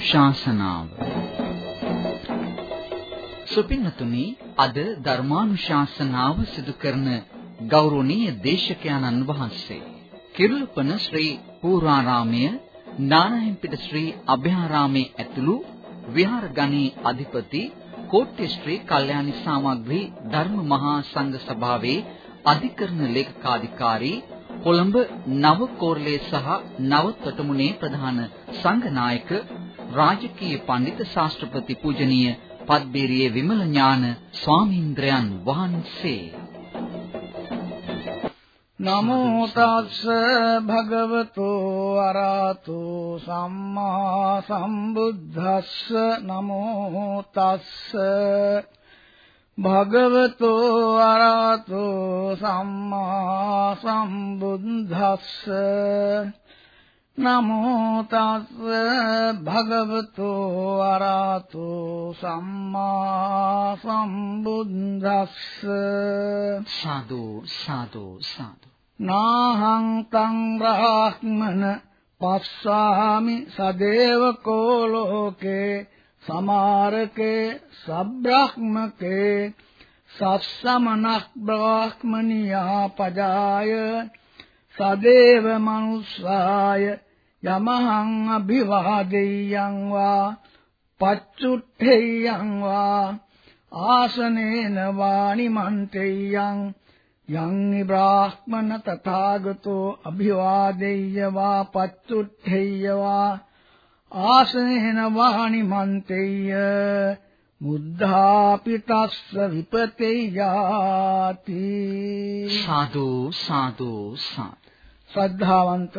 ධර්මානුශාසනාව. සුපින්නතුනි අද ධර්මානුශාසනාව සිදු කරන ගෞරවනීය දේශකයන්න් වහන්සේ කිරුළපන ශ්‍රී පූර්වාරාමයේ නානහිම්පිට ශ්‍රී අභයාරාමයේ ඇතුළු විහාරගණී අධිපති කෝට්ටේ ශ්‍රී කල්යාණි සාමග්‍රී ධර්ම මහා සංඝ සභාවේ අධිකරණ ලේකකාධිකාරී කොළඹ නව කෝරළේ සහ නව තොටමුණේ ප්‍රධාන සංඝනායක රාජකීය පඬිත ශාස්ත්‍රපති පූජනීය පද්බේරියේ විමල ඥාන ස්වාමීන්ද්‍රයන් වහන්සේ. නමෝ තස්ස භගවතෝ අරහතෝ සම්මා සම්බුද්දස්ස. නමෝ තස්ස භගවතෝ අරහතෝ සම්මා සම්බුද්දස්ස. නමෝ තස්ස භගවතෝ අරහතෝ සම්මා සම්බුද්දස්ස. සාදු සාදු සාදු. නාහං තං බ්‍රාහ්මන පස්සාමි සදේවකෝ ලෝකේ සමාරකේ සබ්‍රාහ්මකේ සස්සමනක් බ්‍රාහ්මනියා පජාය සදේව මනුස්සාය යමහං අභිවාදෙය්‍යං වා පච්චුට්ඨෙය්‍යං වා ආසනේන වානිමන්තෙය්‍යං යං නිබ්‍රාහ්මන තථාගතෝ අභිවාදෙය්‍ය වා පච්චුට්ඨෙය්‍ය වා ආසනේන වානිමන්තෙය්‍ය මුද්ධාපිතස්ස විපතේ යාති සාදු සාදු සාදු ශ්‍රද්ධාවන්ත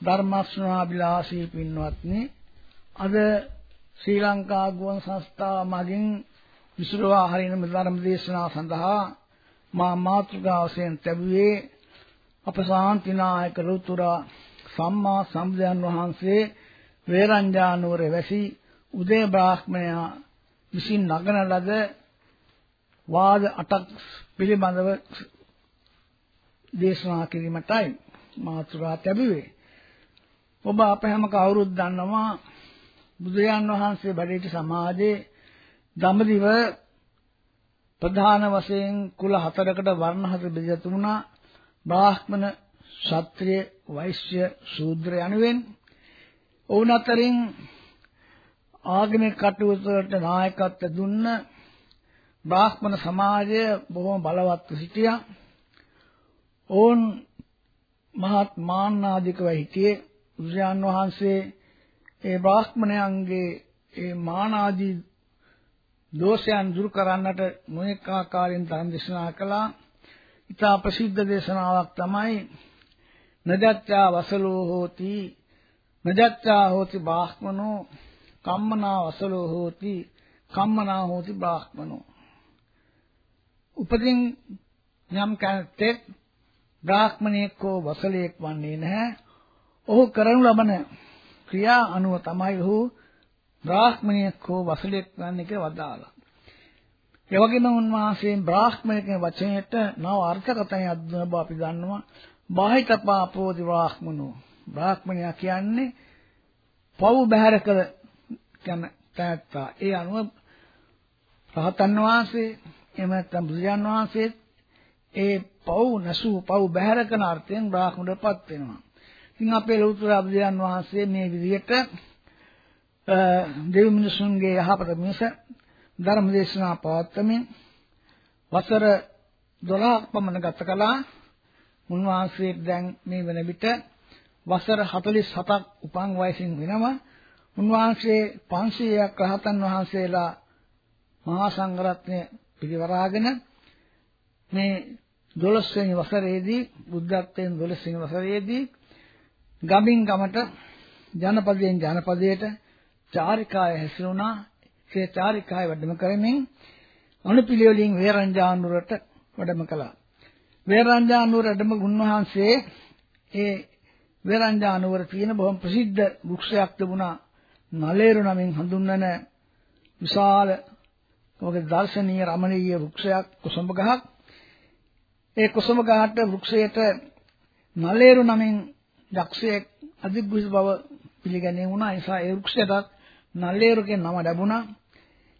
ධර්මස්නාබිලාසී පින්වත්නි අද ශ්‍රී ලංකා ගුවන් සංස්ථාව මගින් විසුරුවා හරින ධර්ම දේශනාව සඳහා මා මාතෘකාවසෙන් ලැබුවේ අප ශාන්තිනායක රුතුරා සම්මා සම්බුදයන් වහන්සේ වේරංජානුවර වැසි උදේ බ්‍රාහ්මණයා විසින් නගන ලද වාද අටක් පිළිබඳව දේශනා කිරීමටයි. මාතෘකා ලැබුවේ. ඔබ අප හැම කවුරුත් දන්නවා බුදුරජාන් වහන්සේ බඩේට සමාජයේ දඹදිව ප්‍රධාන වශයෙන් කුල හතරකට වර්ණ හතර බෙදලා තිබුණා. බ්‍රාහ්මණ, ක්ෂත්‍රිය, වෛශ්‍ය, ශූද්‍ර යනුවෙන්. ඔවුන් අතරින් ආගමික කටයුතු වලට නායකත්ව දුන්න බ්‍රාහ්මණ සමාජය බොහොම බලවත් සිටියා. ඕන් මහත් මාන්නාධිකව හිටියේ බුදුරජාන් වහන්සේ ඒ බ්‍රාහ්මණයන්ගේ ඒ මානාදී දෝෂයන් දුරු කරන්නට මොනික ආකාරයෙන් ධර්ම දේශනා කළා. ඉතා ප්‍රසිද්ධ දේශනාවක් තමයි නදත්තා වසලෝ හෝති නදත්තා හෝති බ්‍රාහ්මනෝ කම්මනා වසලෝ හෝති කම්මනා හෝති බ්‍රාහ්මනෝ උපදින් යම් කෙනෙක් බ්‍රාහ්මණයෙක් හෝ වසලයෙක් වන්නේ නැහැ. ඔහු කරනු ලබන ක්‍රියා අනුව තමයි ඔහු බ්‍රාහ්මණයෙක් හෝ වසලයෙක් වන්නේ කියලා වදාළා. ඒ වගේම උන්වහන්සේ බ්‍රාහ්මණය කියන වචනයට නව අර්ථකථනයක් දුන බව අපි දන්නවා. බාහිතපාපෝදි බ්‍රාහ්මනෝ. බ්‍රාහ්මණයා කියන්නේ පව් බැහැර කළ කියන තැත්තා. ඒ අනුව රහතන් වහන්සේ එහෙම නැත්නම් බුදුන් වහන්සේ ඒ පව් නැසූ පව් බැහැර කරන අර්ථයෙන් බ්‍රාහ්මණයපත් වෙනවා. ඉතින් අපේ ලෞතර බුදුන් වහන්සේ මේ විදිහට දෙවි මිනිසුන්ගේ යහපත මිස ධර්ම දේශනා පවත්වමින් වසර 12ක් පමණ ගත කළා. උන්වහන්සේ දැන් මේ වෙන විට වසර 47ක් උපන් වයසින් වෙනවා. උන්වහන්සේ 500ක් රහතන් වහන්සේලා මහා සංඝරත්නය පිරිවරාගෙන මේ 12 වෙනි වසරේදී බුද්ධත්වයෙන් 12 වෙනි වසරේදී ගමින් ගමට ජනපදයෙන් ජනපදයට චාරිකාය හැසිරුණා. ඒ චාරිකාය වැඩම කරමින් අනුපිළිවෙලින් වේරංජානුරට වැඩම කළා. වේරංජානුර වැඩම ගුණවහන්සේ ඒ වේරංජානුවර තියෙන බොහොම ප්‍රසිද්ධ වෘක්ෂයක් තිබුණා. නලේරු නමින් හඳුන්වන විශාල ඔගේ දර්ශනීය රමණීය වෘක්ෂයක් කුසඹ ගහක්. ඒ කුසඹ ගහට වෘක්ෂයට නලේරු නමින් යක්ෂයෙක් අධිග්ගුස බව පිළිගැනීම වුණා ඒ නිසා ඒ වෘක්ෂයටත් නල්ලේරු කියන නම ලැබුණා.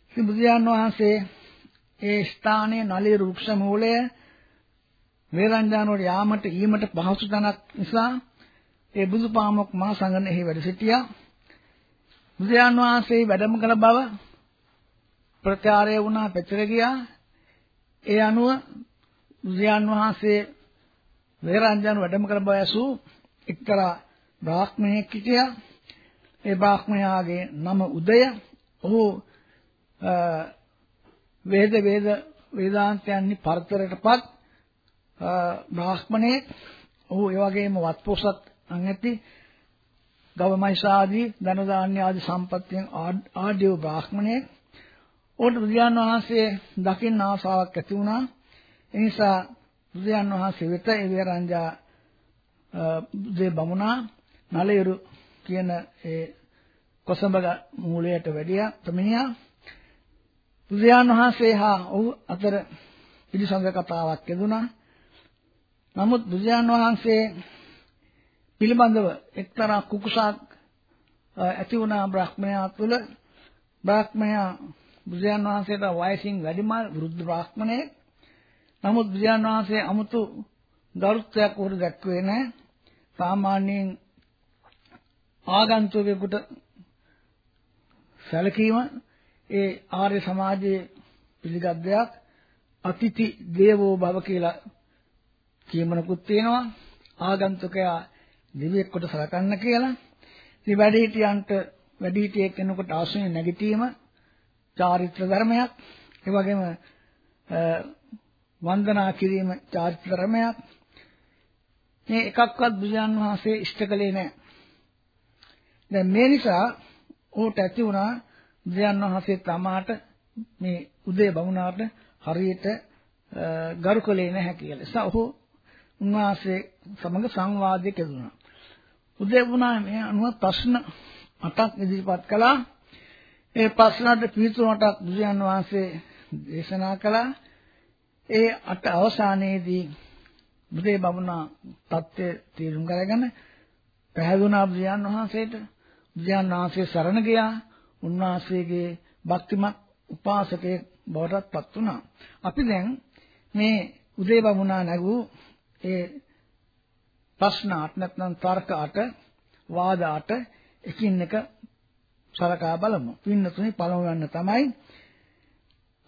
ඉතින් බුදුන් වහන්සේ ඒ ස්ථානයේ නලේරු වෘක්ෂ මූලය වේරංජානුවට යාමට ඊමට පහසු තැනක් නිසා ඒ බුදුපාමොක් මහ සංඝනෙහි වැඩ සිටියා. බුදුන් වහන්සේ වැඩම කළ බව ප්‍රචාරය වුණා පැතිර ගියා. ඒ අනුව බුදුන් වහන්සේ වේරංජානු වැඩම කළ බව ඇසූ එක්තරා බ්‍රාහ්මණයෙක් හිටියා. ඒ බ්‍රාහ්මණයාගේ නම උදය. ඔහු වේද වේද වේදාන්තයන්හි පරතරයටපත් බ්‍රාහ්මණයෙක්. ඔහු ඒ වගේම වත්පොසත් අංගති ගවමයිසාදී ධන දාන්‍ය ආදී සම්පත්තියෙන් ආඩ්‍ය බ්‍රාහ්මණයෙක්. ඕට බුදුන් වහන්සේ දකින්න ආසාවක් ඇති වුණා. ඒ නිසා බුදුන් වහන්සේ වෙත ඒ වේරංජා දේ බමුණා නලයරු කියන ඒ කොසඹග මූලයට වැඩියා ප්‍රමිනියා බුදුන් වහන්සේ හා ඔහු අතර පිළිසඳ කතාවක් යෙදුණා. නමුත් බුදුන් වහන්සේ පිළිබඳව එක්තරා කුකුසක් ඇති වුණා බ්‍රහ්මයා තුළ බ්‍රහ්මයා බුදුන් වහන්සේට වයසින් වැඩිමල් වෘද්ධ බ්‍රාහ්මණයෙක්. නමුත් බුදුන් වහන්සේ 아무තු ගරුත්වයක් උහුරු දැක්වේ නැහැ. සාමාන්‍යයෙන් ආගන්තුකෙකුට සැලකීම ඒ ආර්ය සමාජයේ පිළිගත් දෙයක්. අතිති දේවෝ භව කියලා කියමනකුත් තියෙනවා. ආගන්තුකයා දිවියෙක් කොට සලකන්න කියලා. ඉතින් වැඩිහිටියන්ට වැඩිහිටියෙක් කෙනෙකුට ආශ්‍රය නැගිටීම චාරිත්‍ර ධර්මයක්. ඒ වගේම වන්දනා කිරීම චාරිත්‍ර ධර්මයක්. මේ එකක්වත් බුදුන් වහන්සේ ඉෂ්ට කළේ නැහැ. දැන් මේ නිසා ඌට ඇති වුණා බුදුන් වහන්සේ තමාට මේ උදේ බමුණාට හරියට ගරුකලේ නැහැ කියලා. ඒ නිසා ඔහු උන්වහන්සේ සමග සංවාදයක් යෙදුණා. උදේ වුණා මේ අනුව ප්‍රශ්න අටක් ඉදිරිපත් කළා. ඒ ප්‍රශ්නට පිළිතුරු අටක් බුදුන් වහන්සේ දේශනා කළා. ඒ අට අවසානයේදී බුදේ බමුණා தත්ත්වය තීරුම් කරගෙන පැහැදුනා බුදුන් වහන්සේට බුදුන් වහන්සේ සරණ ගියා. උන්වහන්සේගේ භක්තිමත් උපාසකයෙක් බවටත් පත් වුණා. අපි දැන් මේ උදේ බමුණා නැගූ ඒ ප්‍රශ්න අට නැත්නම් තර්ක අට වාද අට එකින් එක සලකා බලමු. පින්නතුනි පළමු යන්න තමයි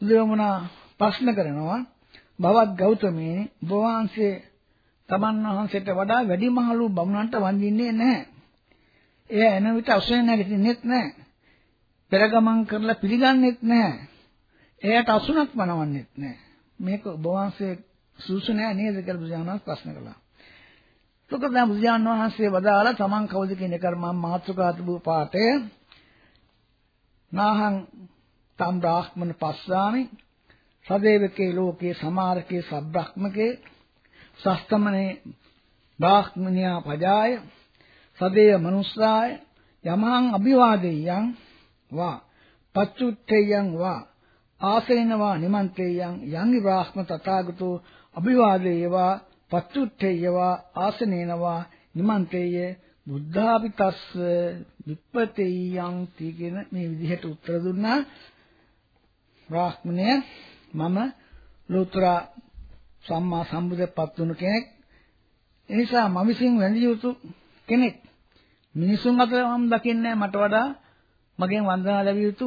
උදේ බමුණා ප්‍රශ්න කරනවා බවත් ගෞතමී බෝවාංශයේ තමන් වහන්සේට වඩා වැඩිමහලු බමුණන්ට වඳින්නේ නැහැ. එය එන විට අසුනේ නැගිටින්නෙත් නැහැ. පෙර ගමන් කරලා පිළිගන්නෙත් නැහැ. එයාට අසුනක් මනවන්නෙත් නැහැ. මේක ඔබ වහන්සේ සුසු නෑ නේද කියලා බුදුහාමස් ප්‍රශ්න කළා. එතකොට දැන් බුදුහාමන් වහන්සේ වදාලා තමන් කවුද කියන එක මම මාතෘකා තිබූ පාඩය නාහං තම් බ්‍රාහ්මණ පස්සාමි සදේවකේ ලෝකේ සමාරකේ සබ්‍රහ්මකේ සස්තමනේ බ්‍රාහ්මණියා පජාය සදේය මනුස්සාය යමහං අභිවාදෙයං වා පච්චුත්තේයං වා ආසේනවා නිමන්තේයං යං බ්‍රාහ්ම තථාගතෝ අභිවාදේයවා පච්චුත්තේයවා ආසනේනවා නිමන්තේය බුද්ධාපිතස්ස විප්පතේයං කියන මේ විදිහට උත්තර දුන්නා බ්‍රාහ්මණය. මම ලෝතර සම්මා සම්බුදපත් වුණු කෙනෙක්. එනිසා මම විසින් වැඳිය යුතු කෙනෙක්. මිනිසුන් අතර මම දකින්නේ මට වඩා මගෙන් වන්දනා ලැබිය යුතු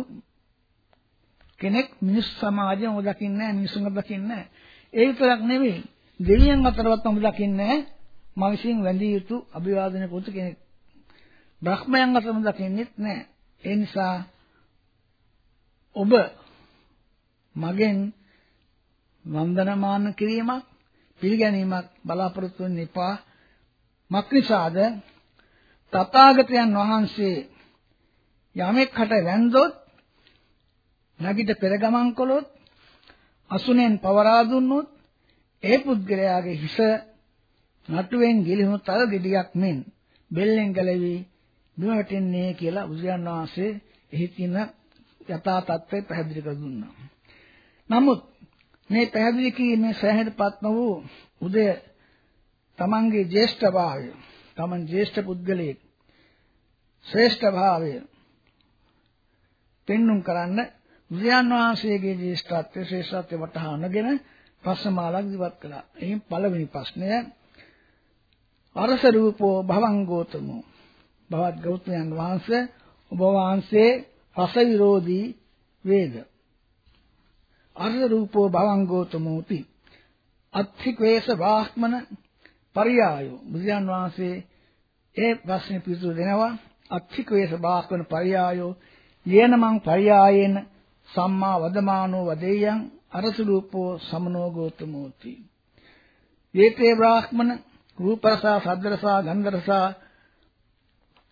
කෙනෙක් මිනිස් සමාජය මම දකින්නේ නැහැ මිනිසුන් දකින්නේ නැහැ. ඒ විතරක් නෙවෙයි දෙවියන් අතරවත් මම දකින්නේ නැහැ. මම විසින් වැඳිය යුතු අභිවාදන පුතු කෙනෙක්. බ්‍රහ්මයන් අතරම දකින්නෙත් නැහැ. ඒ නිසා ඔබ මගෙන් වන්දනමාන කිරීමක් පිළිගැනීමක් බලාපොරොත්තු වෙන්න එපා මක්නිසාද තථාගතයන් වහන්සේ යමෙක් හට වැන්දොත් නැගිට පෙර ගමන් කළොත් අසුනෙන් පවරා දුන්නොත් ඒ පුද්ගලයාගේ හිස නටුවෙන් ගිලිහුණු තල ගෙඩියක් මෙන් බෙල්ලෙන් ගැලවි බිම වැටෙන්නේ කියලා බුදුන් වහන්සේ එහි තියෙන යථා තත්ත්වය පැහැදිලි කර දුන්නා. නමුත් මේ පැහැදිලි කිරීමේ සෑහෙනපත්ම වූ උදය තමන්ගේ ජේෂ්ඨභාවය තමන් ජේෂ්ඨ පුද්ගලයෙක් ශ්‍රේෂ්ඨ භාවය පෙන්눔 කරන්න බුදුන් වහන්සේගේ ජේෂ්ඨත්වයේ ශ්‍රේෂ්ඨත්වය වටහානගෙන ප්‍රශ්න මාලාවක් ඉදිරිපත් කළා. එයින් පළවෙනි ප්‍රශ්නය අරස රූපෝ භවංගෝතමෝ භවත් ගෞතමයන් වහන්සේ ඔබ වහන්සේ රස විරෝධී වේද අරස රූපෝ භවංගෝතමෝති. අත්ථික්වේස බ්‍රාහ්මන පරියායෝ. බුදුන් වහන්සේ ඒ ප්‍රශ්නේ පිළිතුරු දෙනවා. අත්ථික්වේස බ්‍රාහ්මන පරියායෝ. යේනමං පරියායේන සම්මා වදමානෝ වදේයං අරස රූපෝ සමනෝ ගෝතමෝති. යේතේ බ්‍රාහ්මන රූපරසා සද්දරසා ගන්ධරසා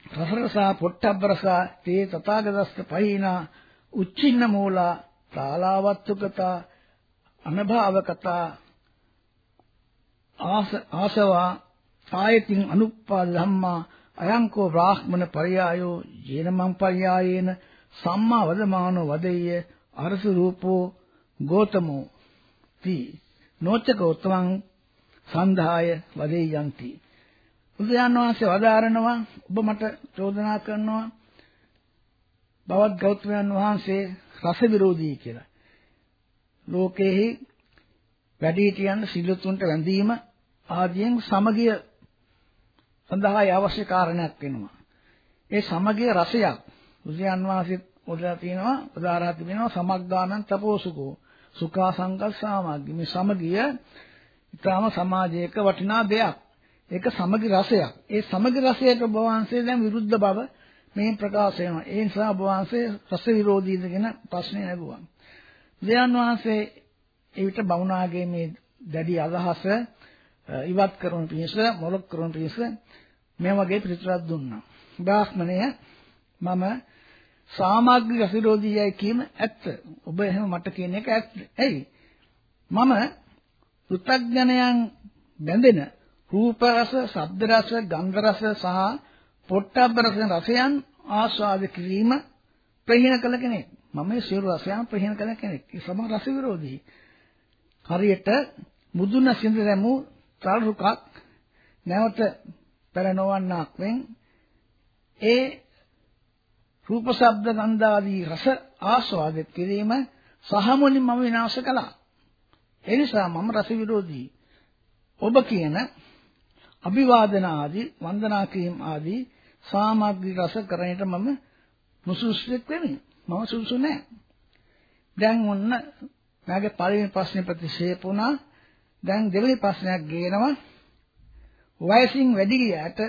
රසරසා පොට්ටබ්බරසා තේ තථාගතස්ස පහිනා උච්චින්න මූලා තාලාවත්තුකතා අනභාවකතා ආසවා ආයතින් අනුප්පාද ධම්මා අයංකෝ බ්‍රාහ්මන පරියායෝ ජේනමං පරියායේන සම්මා වදමානෝ වදෙය්‍ය අරස රූපෝ ගෝතමෝ තී. නොචක උත්තමං සන්ධාය වදෙය්‍යන්ති. බුදුන් වහන්සේ වදාරනවා ඔබ මට චෝදනා කරනවා බවත් ගෞතමයන් වහන්සේ රස විරෝධී කියලා. ලෝකෙහි වැඩිහිටියන් සිල්ලුතුන්ට වැඳීම ආදියෙන් සමගිය සඳහා අවශ්‍ය කාරණයක් වෙනවා. ඒ සමගිය රසයක් බුදුන් වහන්සේ උදලා තියෙනවා උදාහරණ තිබෙනවා සමග්ගානං තපෝසුකෝ සුඛා සංකල්සාමග්ගි මේ සමගිය ඊටාම සමාජයක වටිනා දෙයක්. ඒක සමගි රසයක්. ඒ සමගි රසයට ඔබ වහන්සේ දැන් විරුද්ධ බව මේ ප්‍රකාශ වෙනවා. ඒ නිසා ඔබ වහන්සේ රස විරෝධීද කියන ප්‍රශ්නේ නැගුවා. දෙයයන් වහන්සේ ඒ විට බමුණාගේ මේ දැඩි අදහස ඉවත් කරන පිණිස මොලොක් කරන පිණිස මේ වගේ පිළිතුරක් දුන්නා. බ්‍රාහ්මණය මම සාමග්‍රී රසවිරෝධීයයි කියන ඇත්ත. ඔබ එහෙම මට කියන එක ඇත්ත. ඇයි? මම පෘථග්ජනයන් බැඳෙන රූප රස, ශබ්ද රස, ගන්ධ රස සහ පොට්ටබ්බ රස රසයන් ආස්වාද කිරීම ප්‍රහීන කළ කෙනෙක්. මම මේ සියලු රසයන් ප්‍රහීන කළ කෙනෙක්. ඒ සම රස විරෝධී. හරියට මුදුන සිඳ දැමූ තල් රුකක් නැවත පෙරනවන්නක් වෙන් ඒ රූප ශබ්ද ගන්ධ ආදී රස ආස්වාද කිරීම සහමුලින් මම විනාශ කළා. ඒ නිසා මම රස විරෝධී. ඔබ කියන අභිවාදන ආදී වන්දනා කිරීම ආදී සාමග්‍රී රස කරණයට මම මුසුසුෙක් වෙමි. මම සුසු නැහැ. දැන් ඔන්න මගේ පළවෙනි ප්‍රශ්නේ ප්‍රතික්ෂේප වුණා. දැන් දෙවෙනි ප්‍රශ්නයක් ගේනවා. වයසින් වැඩි ගියාට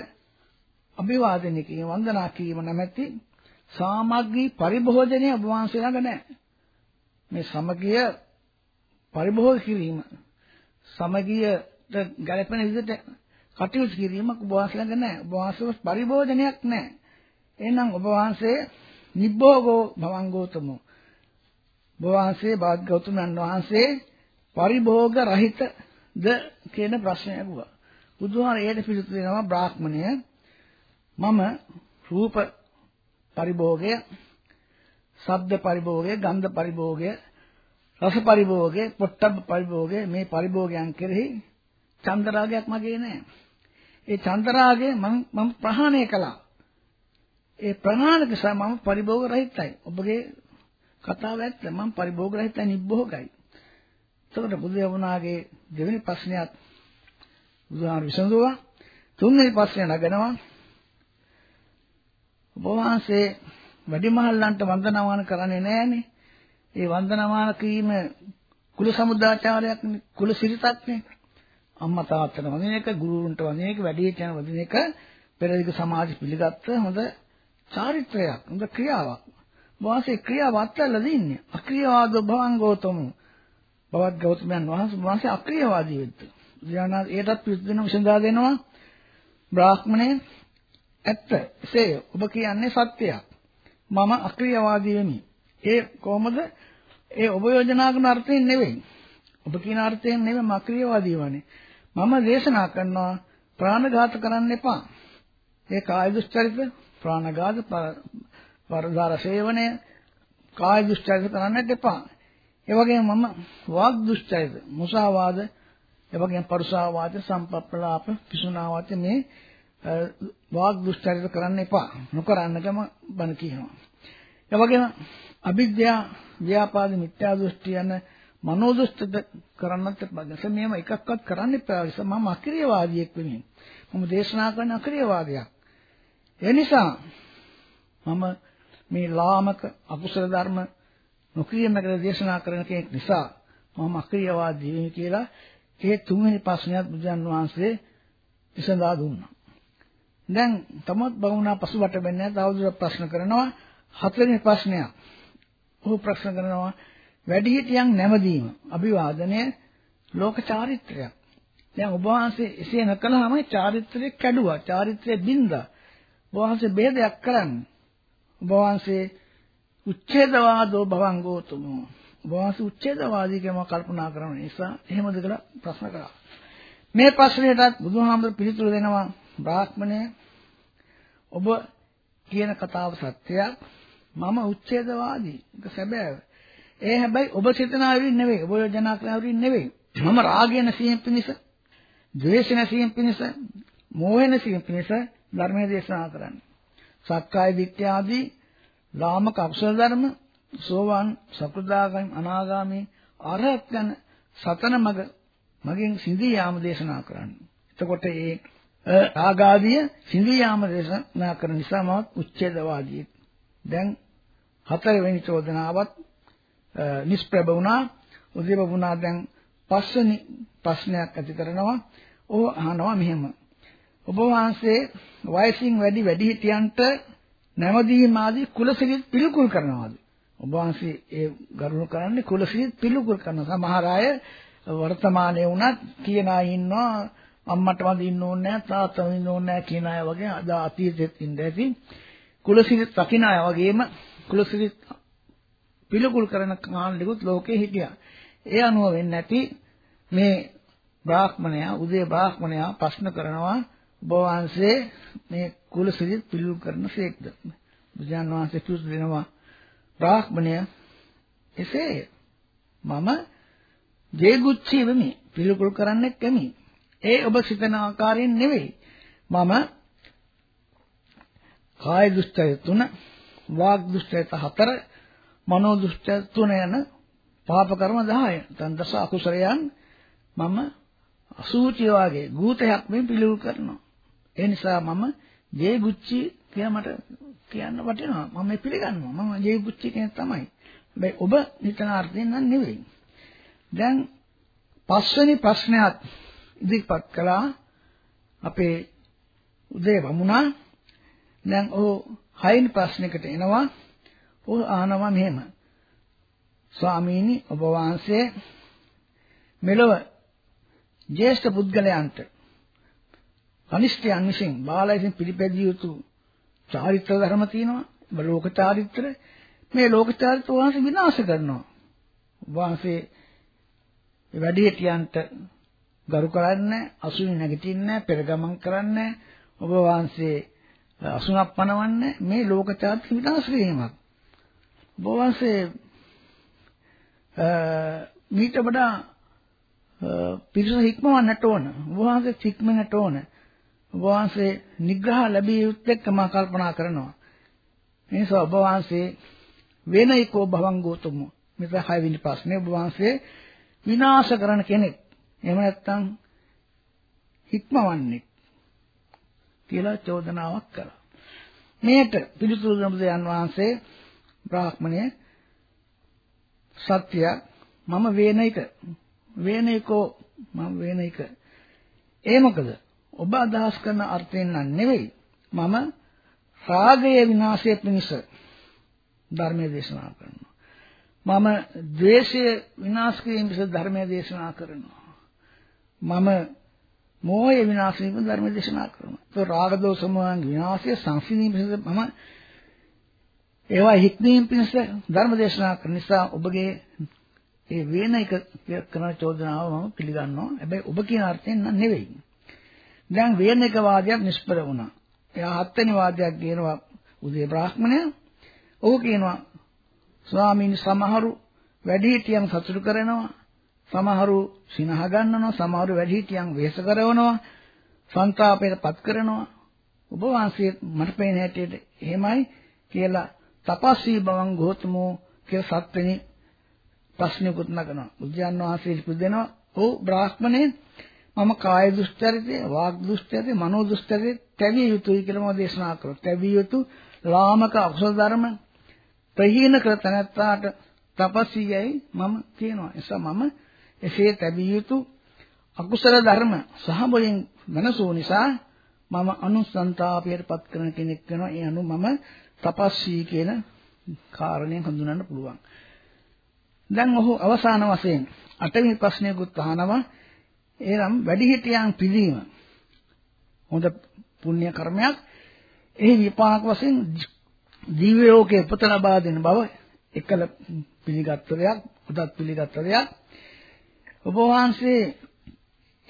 අභිවාදනය කිරීම වන්දනා කිරීම නැමැති සාමග්‍රී පරිභෝජනය ඔබ වහන්සේ ළඟ නැහැ. මේ සමගිය පරිභෝග කිරීම සමගියට ගැළපෙන විදිහට කටයුතු කිරීමක් ඔබ වහන්සේ ළඟ නැහැ. ඔබ වහන්සේ පරිභෝජනයක් නැහැ. එහෙනම් ඔබ වහන්සේ නිබ්බෝගෝ භවංගෝතමෝ. ඔබ වහන්සේ බාග් ගෞතමයන් වහන්සේ පරිභෝග රහිතද කියන ප්‍රශ්නය අහුවා. බුදුහාම ඒකට පිළිතුරු දෙනවා බ්‍රාහ්මණය මම රූප පරිභෝගය, ශබ්ද පරිභෝගය, ගන්ධ පරිභෝගය, රස පරිභෝගය, පොට්ටබ්බ පරිභෝගය මේ පරිභෝගයන් කෙරෙහි චන්දරාගයක් මගේ නෑ. ඒ චන්දරාගය මම මම ප්‍රහාණය කළා. ඒ ප්‍රහාණක නිසා මම පරිභෝග රහිතයි. ඔබගේ කතාව ඇත්ත. මම පරිභෝග රහිතයි නිබ්බෝගයි. එතකොට බුදු යමුනාගේ දෙවෙනි ප්‍රශ්නයත් බුදුහාම විසඳුවා. තුන්වෙනි ප්‍රශ්නය නගනවා. ඔබ වහන්සේ වැඩිමහල්ලන්ට වන්දනාමාන කරන්නේ නැහනේ. ඒ වන්දනාමාන කිරීම කුල සමුදාචාරයක් නේ කුල සිරිතක් නේ. අම්මා තාත්තට වඳින එක, ගුරුවරුන්ට වඳින එක, වැඩිහිටියන් වඳින එක පෙරදිග සමාජ පිළිගත්ත හොඳ චාරිත්‍රයක්, හොඳ ක්‍රියාවක්. වාසේ ක්‍රියාව අත්හැරලා දින්නේ. අක්‍රියවාද භවංගෝතම. බවත් ගෞතමයන් වහන්සේ වාසේ අක්‍රියවාදී වෙද්ද. ධ්‍යාන ඒටත් පිළිදෙන විසඳා දෙනවා. බ්‍රාහ්මණය ඇත්ත. එසේ ඔබ කියන්නේ සත්‍යයක්. මම අක්‍රියවාදී වෙමි. ඒ කොහොමද? ඒ ඔබ යෝජනා කරන අර්ථයෙන් නෙවෙයි. ඔබ කියන අර්ථයෙන් නෙවෙයි මක්‍රියවාදී වනේ. මම දේශනා කරනවා ප්‍රාණඝාත කරන්න එපා. ඒ කාය දුස්චරිත, ප්‍රාණඝාත, පරදාර සේවනය, කාය දුස්චරිත කරන්නත් එපා. ඒ වගේම මම වාග් දුස්චරිත, මුසාවාද, ඒ වගේම පරුසාවාද, සම්පප්පලාප, පිසුනාවාද මේ වාග් දුස්චරිත කරන්න එපා. නොකරන්නකම බණ කියනවා. ඒ වගේම අවිද්‍යා ව්‍යාපාද මිත්‍යා දෘෂ්ටි යන මනෝ දෘෂ්ටිද කරන්නත් බගස මේව එකක්වත් කරන්න එපා. මම අක්‍රීයවාදියෙක් වෙමින්. මම දේශනා කරන අක්‍රීයවාදයක්. ඒ නිසා මම මේ ලාමක අකුසල ධර්ම නොකිරීම කියලා දේශනා කරන කෙනෙක් නිසා මම අක්‍රීයවාදී වෙමි කියලා ඒ තුන්වෙනි ප්‍රශ්නයත් බුදුන් වහන්සේ විසඳා දුන්නා. දැන් තමත් බවුනා පසුබට වෙන්නේ තවදුරටත් ප්‍රශ්න කරනවා හතරවෙනි ප්‍රශ්නයක්. ඔහු ප්‍රශ්න කරනවා වැඩිහිටියන් නැමදීම අභිවාදනය ලෝක චාරිත්‍රයක්. දැන් ඔබ වහන්සේ එසේ නොකළාම චාරිත්‍රය කැඩුවා. චාරිත්‍රය බින්දා. ඔබ වහන්සේ ભેදයක් කරන්නේ. ඔබ වහන්සේ උච්ඡේදවාදෝ භවංගෝතුමෝ. ඔබ වහන්සේ උච්ඡේදවාදී කියම කල්පනා කරන නිසා එහෙමද කියලා ප්‍රශ්න කරා. මේ ප්‍රශ්නයටත් බුදුහාමුදුරු පිළිතුරු දෙනවා බ්‍රාහ්මණය ඔබ කියන කතාව සත්‍යයක්. මම උච්ඡේදවාදී. ඒක සැබෑව. ඒ හැබැයි ඔබ සිතන ආවින් නෙවෙයි. ඔබ යෝජනා කරන ආවින් නෙවෙයි. මම රාගය නැසීම පිණිස, ද්වේෂය නැසීම පිණිස, මෝහය නැසීම පිණිස ධර්මයේ දේශනා කරන්නේ. සක්කාය දිට්ඨිය ආදී ලාමක අකුසල ධර්ම සෝවාන් සකෘදාගාමී අනාගාමී අරහත් යන සතන මග මගෙන් සිඳී යාම දේශනා කරන්නේ. එතකොට ඒ රාගාදිය සිඳී යාම දේශනා කරන නිසා මම උච්ඡේදවාදී. දැන් හතරවෙනි චෝදනාවත් නිෂ්ප්‍රභ වුණා. උදේව වුණා දැන් පස්වෙනි ප්‍රශ්නයක් ඇති කරනවා. ਉਹ අහනවා මෙහෙම. ඔබ වහන්සේ වයසින් වැඩි වැඩිහිටියන්ට නැවදීම ආදී කුලසිරිත් පිළිකුල් කරනවාද? ඔබ වහන්සේ ඒ ගරුණු කරන්නේ කුලසිරිත් පිළිකුල් කරන සමහර අය වර්තමානයේ වුණත් කියන අය ඉන්නවා අම්මට වඳ ඉන්න ඕනේ නැහැ තාත්තට ඉන්න ඕනේ නැහැ කියන අය වගේ අද අතීතෙත් ඉඳ ඇති කුලසිරිත් රකින්න අය වගේම කුලසිරිත් පිළිකුල් කරන කාණ්ඩිකුත් ලෝකේ හිටියා. ඒ අනුව වෙන්නේ නැති මේ බ්‍රාහ්මණයා උදේ බ්‍රාහ්මණයා ප්‍රශ්න කරනවා ඔබ වහන්සේ මේ කුල සිරිත් පිළිලු කරන සේක්ද? බුදුන් වහන්සේ පිළිතුරු දෙනවා. බ්‍රාහ්මණය එසේ මම ජේගුච්චි වෙමි පිළිකුල් කරන්නේ කැමි ඒ ඔබ සිතන ආකාරයෙන් නෙවෙයි. මම කාය දුස්තය තුන වාග් දුස්තය හතර මනෝ දුස්තය තුන යන පාප කර්ම 10 තන් දස අකුසලයන් මම අසූචි වාගේ භූතයක් මේ පිළිකුල් කරනවා ඒ නිසා මම ජේ ගුච්චි කියලා මට කියන්න වටිනවා. මම මේ පිළිගන්නවා. මම ජේ ගුච්චි කෙනෙක් තමයි. හැබැයි ඔබ හිතන අර්ථයෙන් නම් නෙවෙයි. දැන් පස්වෙනි ප්‍රශ්නයත් ඉදිරිපත් කළා අපේ උදේ වමුණා. දැන් ඔහු හයින් ප්‍රශ්නයකට එනවා. ඔහු අහනවා මෙහෙම. ස්වාමීනි ඔබ වහන්සේ මෙලොව ජේෂ්ඨ පුද්ගලයන්ට කනිෂ්ඨයන් විසින් බාලයන් පිළිපැදිය යුතු චාරිත්‍ර ධර්ම තියෙනවා. ලෝක චාරිත්‍ර මේ ලෝක චාරිත්‍ර වහන්සේ විනාශ කරනවා. වහන්සේ වැඩිහිටියන්ට ගරු කරන්නේ අසුනි නැගිටින්නේ පෙරගමන් කරන්නේ ඔබ වහන්සේ අසුනක් පනවන්නේ මේ ලෝක චාරිත්‍ර විනාශ කිරීමක්. ඔබ වහන්සේ මීට වඩා පිරිස හික්මවන්නට ඕන. ඔබ වහන්සේ හික්මන්නට ඕන. වහන්සේ නිග්‍රහ ලැබිය යුත්තේ මා කල්පනා කරනවා. මේ නිසා ඔබ වහන්සේ වෙනයිකෝ භවංගෝතුම මෙතන හයවෙනි ප්‍රශ්නේ ඔබ වහන්සේ විනාශ කරන කෙනෙක්. එහෙම නැත්නම් හික්මවන්නේ කියලා චෝදනාවක් කළා. මේට පිළිතුරු දෙන බුදුන් වහන්සේ බ්‍රාහ්මණය සත්‍ය මම වේනික වේනිකෝ මම වේනික ඒ මොකද ඔබ අදහස් කරන අර්ථයෙන් නම් නෙවෙයි. මම රාගයේ විනාශය පිණිස ධර්මයේ දේශනා කරනවා. මම ද්වේෂය විනාශ කිරීම පිණිස ධර්මයේ දේශනා කරනවා. මම මෝහය විනාශ කිරීම ධර්මයේ දේශනා කරනවා. ඒ රාග දෝෂ මොහන් විනාශය සංසිඳීම පිණිස මම ඒවා හික්මීම පිණිස ධර්ම දේශනා කරන නිසා ඔබගේ ඒ වේන එක කරන චෝදනාව මම පිළිගන්නවා. හැබැයි ඔබ කියන අර්ථයෙන් නෙවෙයි. දැන් වේරණක වාදයක් නිෂ්පල වුණා. එයා හත්වෙනි වාදයක් කියනවා උදේ බ්‍රාහ්මණය. ඔහු කියනවා ස්වාමීන් සමහරු වැඩිහිටියන් සතුටු කරනවා. සමහරු සිනහ ගන්නනවා. සමහරු වැඩිහිටියන් වෙහෙස කරනවා. සංతాපයට පත් කරනවා. ඔබ වහන්සේ මට පේන හැටියට එහෙමයි කියලා තපස්සී බවං ගෝතමෝ කියලා සත්වෙනි ප්‍රශ්නකුත් නගනවා. බුදුන් වහන්සේ ඉපදෙනවා. "ඔව් බ්‍රාහ්මණේ මම කාය දුස්චරිතය, වාග් දුස්චරිතය, මනෝ දුස්චරිතය තැවිය යුතුයි කියලා මම දේශනා කරා. තැවිය යුතු ලාමක අකුසල ධර්ම ප්‍රහීන කර තැනැත්තාට තපස්සීයයි මම කියනවා. එසා මම එසේ තැවිය යුතු අකුසල ධර්ම සහ මොලින් මනසෝ නිසා මම අනුසන්තාපයට පත් කරන කෙනෙක් වෙනවා. ඒ අනුව මම තපස්සී කියන කාරණයෙන් හඳුනන්න පුළුවන්. දැන් ඔහු අවසාන වශයෙන් අටවෙනි ප්‍රශ්නයකුත් අහනවා. එනම් වැඩිහිටියන් පිළීම හොඳ පුණ්‍ය කර්මයක්. එහි විපාක වශයෙන් දිව්‍ය ලෝකයේ උපත ලබා දෙන බව එකල පිළිගත් දෙයක්, උදත් පිළිගත් දෙයක්. ඔබ වහන්සේ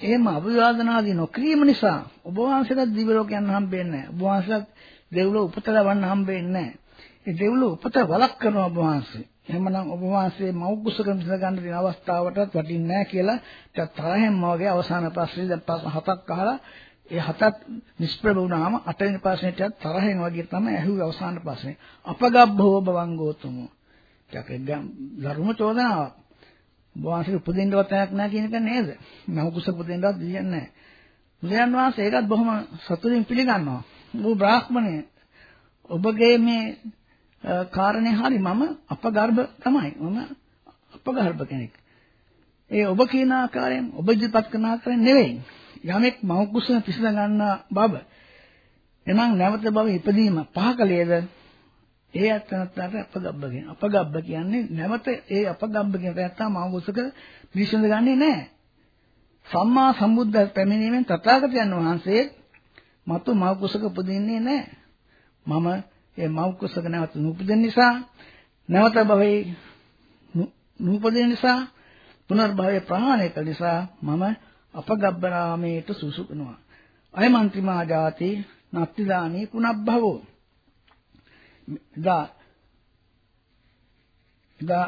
එහෙම අභිවාදනාදී නොකිරීම නිසා ඔබ වහන්සේට දිව්‍ය ලෝකයන් හම්බෙන්නේ නැහැ. ඔබ වහන්සේට දෙව්ලොව උපත ලබන්න හම්බෙන්නේ නැහැ. ඒ දෙව්ලොව උපත වලක් කරනවා ඔබ වහන්සේ. එහෙමනම් ඔබ වහන්සේ මව් කුසක මිස ගන්න දින අවස්ථාවටත් වටින්නේ නැහැ කියලා තරහෙන් මවගේ අවසාන ප්‍රශ්නේ දැන් ප්‍රශ්න හතක් අහලා ඒ හතත් නිෂ්ප්‍රභ වුණාම අටවෙනි ප්‍රශ්නෙට තරහෙන් වගේ තමයි ඇහුවේ අවසාන ප්‍රශ්නේ. අපගබ්බෝ බවං ගෝතමෝ. ටිකක් ධර්ම චෝදනාවක්. වහන්සේ උපදින්නවත් තැනක් නැහැ කියන එක නේද? මව කුස උපදින්නවත් දෙන්නේ නැහැ. බුදුන් වහන්සේ ඒකත් බොහොම සතුටින් පිළිගන්නවා. ඔබ බ්‍රාහ්මණය ඔබගේ මේ කාරණේ හරි මම අපගර්භ තමයි. මම අපගර්භ කෙනෙක්. ඒ ඔබ කියන ආකාරයෙන් ඔබ ඉදිරිපත් කරන ආකාරයෙන් නෙවෙයි. යමෙක් මව කුස පිසඳ ගන්න බව එනම් නැවත බව ඉපදීම පහකලේද ඒ අත්නත්තට අපගබ්බ කියන. අපගබ්බ කියන්නේ නැවත ඒ අපගබ්බ කියන නැත්නම් මව කුසක පිසඳ ගන්නේ නැහැ. සම්මා සම්බුද්ධ පැමිණීමෙන් තථාගතයන් වහන්සේ මතු මව කුසක උපදින්නේ නැහැ. මම ඒ මව කුසක නැවත නූපදින නිසා නැවත භවයේ නූපදින නිසා පුනර්භවය ප්‍රහාණය කළ නිසා මම අපගබ්බරාමේට සුසු වෙනවා. අයමන්ත්‍රිමා ජාති නත්තිදානී පුනබ්භවෝ. දා දා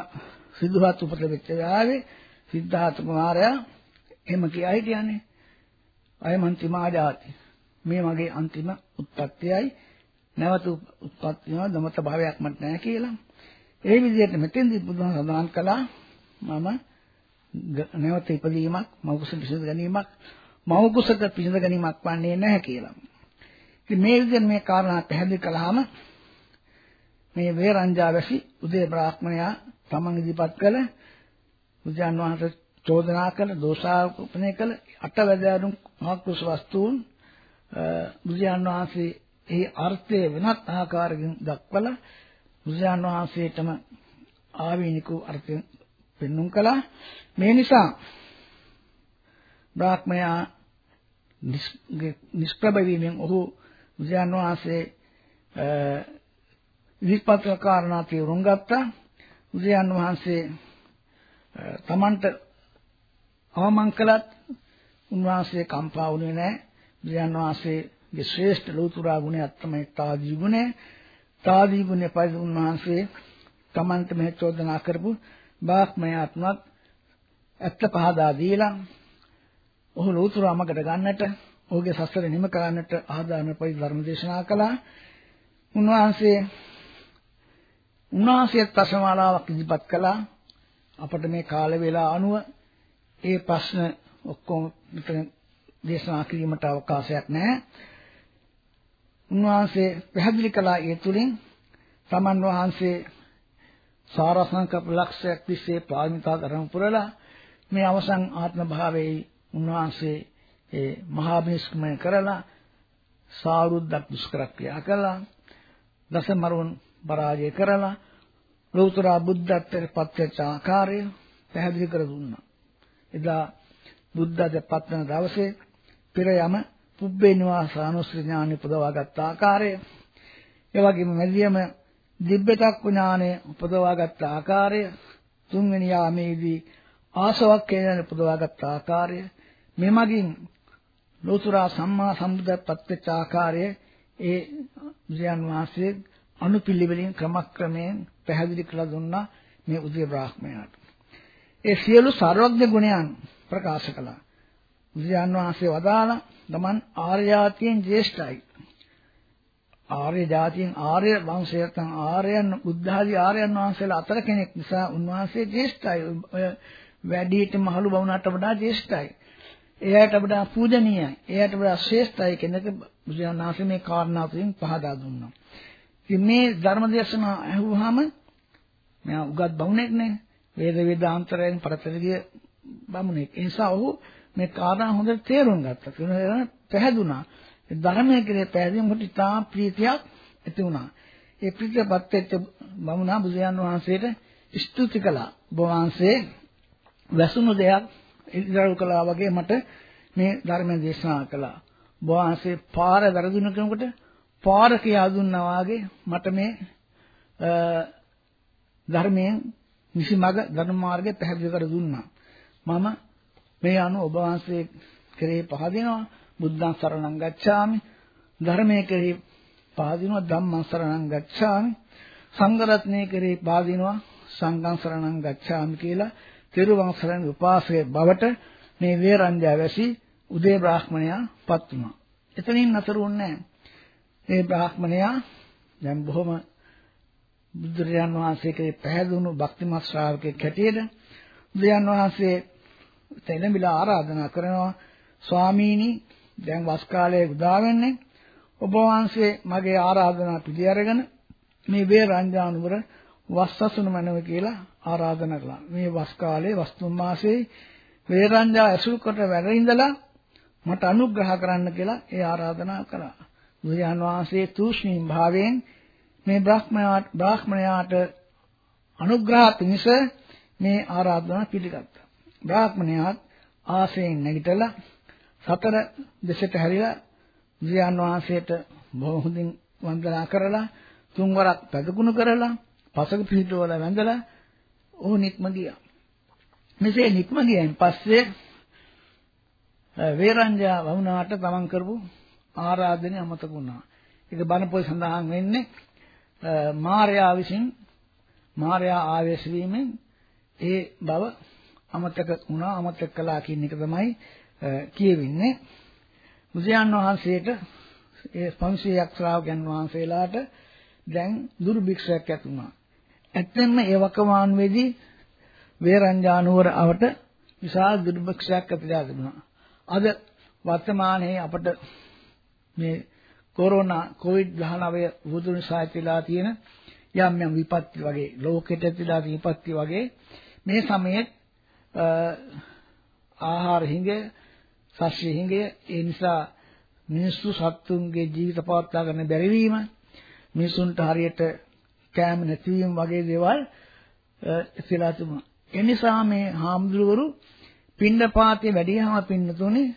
සිද්ධාත් උපත වෙච්ච වෙලාවේ සිද්ධාත් කුමාරයා එහෙම කියයි හිටියන්නේ. අයමන්ත්‍රිමා ජාති මේ මගේ අන්තිම උත්පත්තියයි නැවත උත්පත්තියව දමත භාවයක් මට නැහැ කියලා. ඒ විදිහට මෙතෙන්දී බුදුහාම සඳහන් කළා මම නැවත ඉපදීමක් මවකුස පිසඳ ගැනීමක් මවකුසක පිසඳ ගැනීමක් වන්නේ නැහැ කියලා. ඉතින් මේ විදිහට මේ කාරණා පැහැදිලි කළාම මේ වේරංජා වැසි උදේ බ්‍රාහ්මණයා තමන් ඉදිරිපත් කළ බුදුන් වහන්සේ චෝදනා කළ දෝෂාරෝපණය කළ අටවැදෑරුම් මහකුස වස්තුන් බුදුන් වහන්සේ ඒ අර්ථය වෙනත් ආකාරකින් දක්වලා බුදුන් වහන්සේටම ආවේනික අර්ථයෙන් පෙන්눔 කළා. මේ නිසා බ්‍රාහ්මයා නිෂ්ප්‍රභ වීමෙන් ඔහු බුදුන් වහන්සේ විපත්ක කාරණා තේරුම් ගත්තා. බුදුන් වහන්සේ තමන්ට අවමන් කළත් උන්වහන්සේ කම්පා වුණේ නැහැ. බුදුන් වහන්සේගේ ශ්‍රේෂ්ඨ ලෝතුරා ගුණයක් තමයි තාදී ගුණය. තාදී ගුණය පරිදි උන්වහන්සේ තමන්ට මේ චෝදනා කරපු බාක්මයාත්මත් ඇත්ත පහදා දීලා ඔහු ලෝතුරා මගට ගන්නට ඔහුගේ සසර නිම කරන්නට ආදාන පරිදි ධර්ම දේශනා කළා. උන්වහන්සේ උන්වහන්සේත් ප්‍රශ්නමාලාවක් ඉදිරිපත් කළා. අපට මේ කාල වේලා අනුව ඒ ප්‍රශ්න ඔක්කොම මෙතන දේශනා කිරීමට අවකාශයක් නැහැ. උන්වහන්සේ පැහැදිලි කළා ඒ තුලින් සමන් වහන්සේ සාරසංකප්ප ලක්ෂයක් තිස්සේ පාරමිතා ධර්ම පුරලා මේ අවසන් ආත්ම භාවයේ උන්වහන්සේ ඒ මහා බිස්කමය කරලා සාරුද්දක් දුෂ්කර ක්‍රියා කළා දසමරුන් පරාජය කරලා ලෞතර බුද්ධත්වයට පත්වෙච්ච ආකාරය පැහැදිලි කර දුන්නා. එදා බුද්ධත්වයට පත්වන දවසේ පෙර යම පුබ්බේ නිවාසානුස්සති ඥානෙ උපදවාගත් ආකාරය ඒ වගේම මැදියම දිබ්බතක් ඥානෙ උපදවාගත් ආකාරය තුන්වෙනි යාමේදී ආසවක් කියන උපදවාගත් ආකාරය මෙමගින් ලෝතුරා සම්මා සම්බුද්ධත්වයට පත්වෙච්ච ආකාරය ඒ බුදුන් වහන්සේ අනුපිළිවෙලින් ක්‍රමක්‍රමයෙන් පැහැදිලි කරලා දුන්නා මේ උදේ බ්‍රාහ්මණයාට. ඒ සියලු සර්වඥ ගුණයන් ප්‍රකාශ කළා. බුදුන් වහන්සේ වදාලා ගමන් ආර්යාතියෙන් ජේෂ්ඨයි. ආර්ය જાතියෙන් ආර්ය වංශය නැත්නම් ආර්යයන් බුද්ධ ආදී ආර්යයන් වහන්සේලා අතර කෙනෙක් නිසා උන්වහන්සේ ජේෂ්ඨයි. ඔය වැඩිහිට මහලු බවුණාට වඩා ජේෂ්ඨයි. එයාට වඩා පූජනීයයි. එයාට වඩා ශ්‍රේෂ්ඨයි කෙනෙක් බුදුන් වහන්සේ මේ කාරණා තුලින් පහදා දුන්නා. ඉතින් මේ ධර්ම දේශනා ඇහුවාම මෙයා උගත් බමුණෙක් නේ. වේද වේදාන්තරයෙන් පරතරගිය බමුණෙක්. ඒ නිසා ඔහු මේ කාරණා හොඳට තේරුම් ගත්තා. කියන පැහැදුනා. ධර්මයේ කෙරේ පැහැදීමකට ඉතා ප්‍රීතියක් ඇති වුණා. ඒ ප්‍රීතියපත් වෙච්ච බමුණා බුදුන් වහන්සේට ස්තුති කළා. ඔබ වහන්සේ වැසුණු දෙයක් ඉදිරිය කළා වගේ මට මේ ධර්ම දේශනා කළා. ඔබ වහන්සේ පාර වැරදුන කෙනෙකුට පාර කියා දුන්නා වාගේ මට මේ ධර්මයෙන් නිසි මඟ ධර්ම මාර්ගය පැහැදිලි කර දුන්නා. මම මේ අනුව ඔබ වහන්සේ කෙරෙහි පහදිනවා. බුද්ධං සරණං ගච්ඡාමි. ධර්මයේ කෙරෙහි පහදිනවා. ධම්මං සරණං ගච්ඡාමි. සංඝ රත්නයේ කෙරෙහි පහදිනවා. සංඝං සරණං ගච්ඡාමි කියලා තිරුවන් සරණ උපාසකේ බවට මේ වේරංජා වැසි උදේ බ්‍රාහ්මණයා පත් වුණා. එතනින් නතර වුණේ මේ බ්‍රාහ්මණයා දැන් බොහොම බුදුරජාන් වහන්සේ කෙරේ පැහැදුණු භක්තිමත් ශ්‍රාවකෙක් හැටියට බුදුරජාන් වහන්සේ තැනමිලා ආරාධනා කරනවා ස්වාමීනි දැන් වස් කාලයේ උදා වෙන්නේ ඔබ වහන්සේ මගේ ආරාධනා පිළි අරගෙන මේ වේරංජානුවර වස්සසුන මනව කියලා ආරාධනා කළා. මේ වස් කාලයේ වස්තුන් මාසයේ වේරංජා ඇසුරු කොට වැඩ ඉඳලා මට අනුග්‍රහ කරන්න කියලා ඒ ආරාධනා කළා. බුදුන් වහන්සේ තූෂ්ණීම් භාවයෙන් මේ බ්‍රාහ්මණයාට බ්‍රාහ්මණයාට අනුග්‍රහ පිණිස මේ ආරාධනා පිළිගත්තා. බ්‍රාහ්මණයාත් ආසයෙන් නැගිටලා සතර දෙසට හැරිලා බුදුන් වහන්සේට බොහොම හොඳින් වන්දනා කරලා තුන් වරක් පැදකුණු කරලා පසක පිහිටවල වැඳලා ඔහු නික්ම ගියා. මෙසේ නික්ම ගියන් පස්සේ වේරංජා වුණාට තමන් කරපු ආරාධනය අමතක වුණා. ඒක බණ පොයි සඳහන් වෙන්නේ මාර්යා විසින් මාර්යා ආවේශ වීමෙන් ඒ බව අමතක වුණා අමතක කළා කියන එක තමයි කියවෙන්නේ. බුදුන් වහන්සේට ඒ 500ක් ශ්‍රාවකයන් වහන්සේලාට දැන් දුර්භික්ෂයක් ඇති වුණා. ඇත්තෙන්ම ඒ වකවානුවේදී වේරංජානුවර අවට විශාල දුර්භික්ෂයක් ඇතිලා තිබුණා. අද වර්තමානයේ අපට මේ කොරෝනා කොවිඩ් 19 වුදු නිසා ඇතිලා තියෙන යම් යම් විපත්ති වගේ ලෝකෙට ඇතිලා තියෙන විපත්ති වගේ මේ සමයේ ආහාර හිඟය සස්්‍ය හිඟය ඒ නිසා මිනිස්සු සත්තුන්ගේ ජීවිත පවත්වා ගන්න බැරි වීම මිනිසුන්ට හරියට කෑම නැතිවීම වගේ දේවල් ඉස්සලා තිබුණා. ඒ නිසා මේ හාමුදුරුවරු පින්නපාතේ වැඩිහම පින්නතුනේ